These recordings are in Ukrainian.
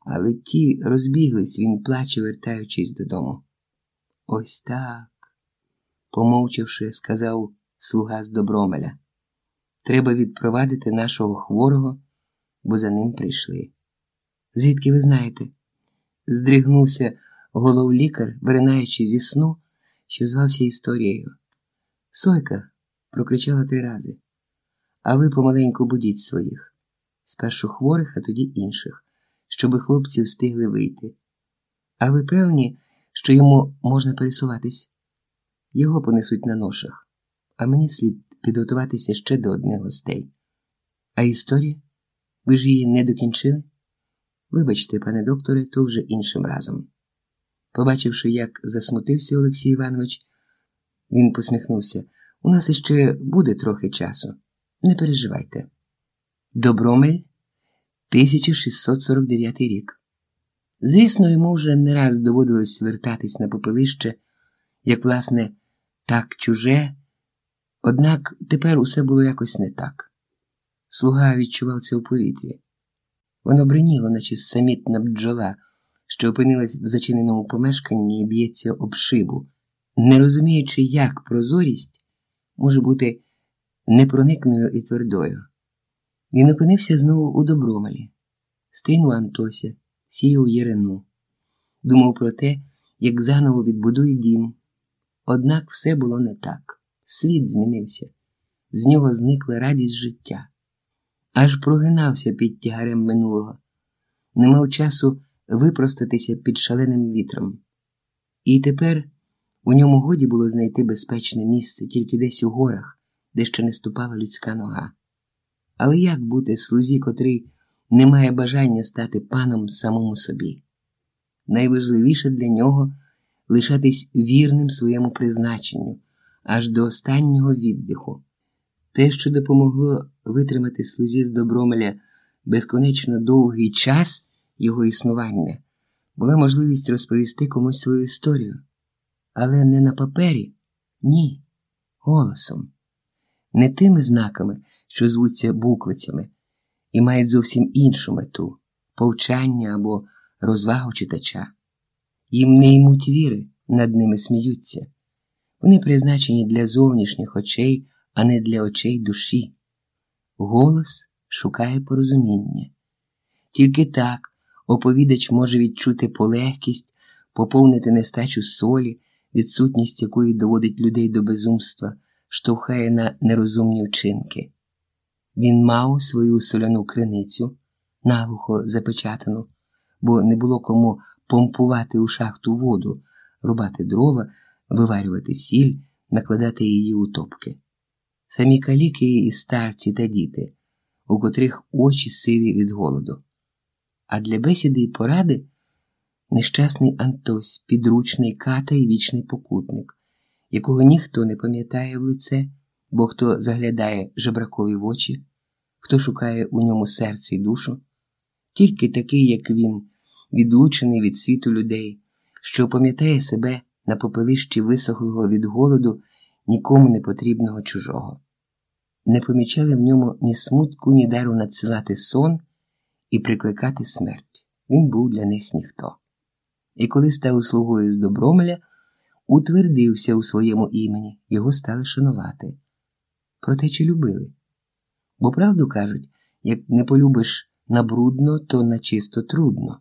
Але ті розбіглись, він плаче, вертаючись додому. Ось так, помовчавши, сказав слуга з Добромеля. Треба відпровадити нашого хворого, бо за ним прийшли. Звідки ви знаєте? здригнувся головлікар, виринаючи зі сну, що звався історією. Сойка прокричала три рази. А ви помаленьку будіть своїх, спершу хворих, а тоді інших, щоби хлопці встигли вийти. А ви певні, що йому можна пересуватись? Його понесуть на ношах, а мені слід підготуватися ще до одних гостей. А історія? Ви ж її не докінчили? Вибачте, пане докторе, то вже іншим разом. Побачивши, як засмутився Олексій Іванович, він посміхнувся. У нас іще буде трохи часу. Не переживайте. Добромель, 1649 рік. Звісно, йому вже не раз доводилось вертатись на попелище, як, власне, так чуже, однак тепер усе було якось не так. Слуга відчував це у повітрі. Воно бриніло, наче самітна бджола, що опинилась в зачиненому помешканні і б'ється об шибу, не розуміючи, як прозорість може бути непроникною і твердою. Він опинився знову у добромалі, стрінув Антося, сіяв Єрену, думав про те, як заново відбудує дім. Однак все було не так. Світ змінився, з нього зникла радість життя, аж прогинався під тягарем минулого, не мав часу випростатися під шаленим вітром. І тепер у ньому годі було знайти безпечне місце тільки десь у горах де ще не ступала людська нога. Але як бути слузі, котрий не має бажання стати паном самому собі? Найважливіше для нього лишатись вірним своєму призначенню аж до останнього віддиху. Те, що допомогло витримати слузі з добромеля безконечно довгий час його існування, була можливість розповісти комусь свою історію, але не на папері, ні, голосом не тими знаками, що звуться буквицями, і мають зовсім іншу мету повчання або розвагу читача. Їм не ймуть віри, над ними сміються. Вони призначені для зовнішніх очей, а не для очей душі. Голос шукає порозуміння. Тільки так оповідач може відчути полегкість, поповнити нестачу солі, відсутність якої доводить людей до безумства штовхає на нерозумні вчинки. Він мав свою соляну криницю, наглухо запечатану, бо не було кому помпувати у шахту воду, рубати дрова, виварювати сіль, накладати її у топки. Самі каліки і старці та діти, у котрих очі сиві від голоду. А для бесіди і поради нещасний Антось, підручний ката і вічний покутник якого ніхто не пам'ятає в лице, бо хто заглядає жебракові в очі, хто шукає у ньому серце і душу, тільки такий, як він, відлучений від світу людей, що пам'ятає себе на попелищі висохлого від голоду нікому не потрібного чужого. Не помічали в ньому ні смутку, ні дару надсилати сон і прикликати смерть. Він був для них ніхто. І коли став слугою з Добромеля, утвердився у своєму імені, його стали шанувати. Проте чи любили? Бо правду кажуть, як не полюбиш на брудно, то на чисто трудно.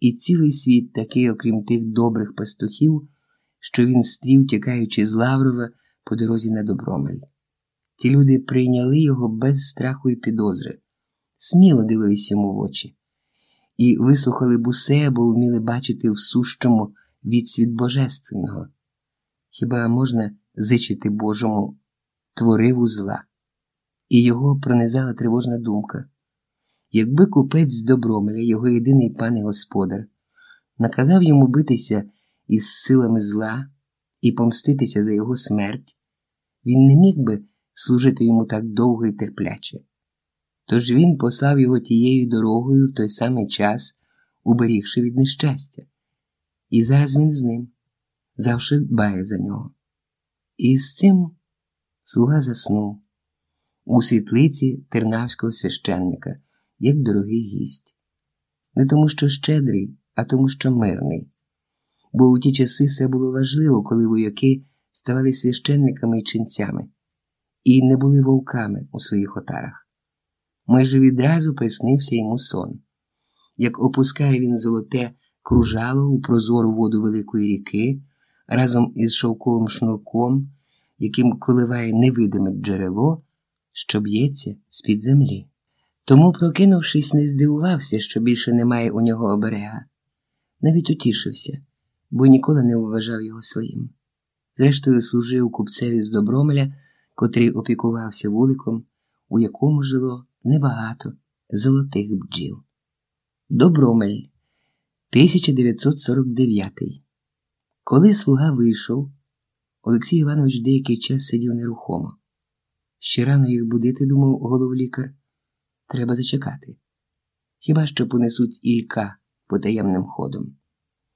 І цілий світ такий, окрім тих добрих пастухів, що він стрів, тікаючи з Лаврова по дорозі на Добромель. Ті люди прийняли його без страху і підозри, сміло дивились йому в очі, і вислухали б усе, бо вміли бачити в сущому відсвіт божественного. Хіба можна зичити Божому твориву зла? І його пронизала тривожна думка. Якби купець з його єдиний пан і господар, наказав йому битися із силами зла і помститися за його смерть, він не міг би служити йому так довго і терпляче. Тож він послав його тією дорогою в той самий час, уберігши від нещастя. І зараз він з ним завжди дбає за нього. І з цим слуга заснув у світлиці тернавського священника, як дорогий гість. Не тому, що щедрий, а тому, що мирний. Бо у ті часи все було важливо, коли вояки ставали священниками і ченцями, і не були вовками у своїх отарах. Майже відразу приснився йому сон. Як опускає він золоте кружало у прозору воду великої ріки разом із шовковим шнурком, яким коливає невидиме джерело, що б'ється з-під землі. Тому, прокинувшись, не здивувався, що більше немає у нього оберега. Навіть утішився, бо ніколи не вважав його своїм. Зрештою, служив купцеві з Добромеля, котрий опікувався вуликом, у якому жило небагато золотих бджіл. Добромель, 1949. Коли слуга вийшов, Олексій Іванович деякий час сидів нерухомо. Ще рано їх будити, думав головлікар. Треба зачекати. Хіба що понесуть Ілька потаємним ходом.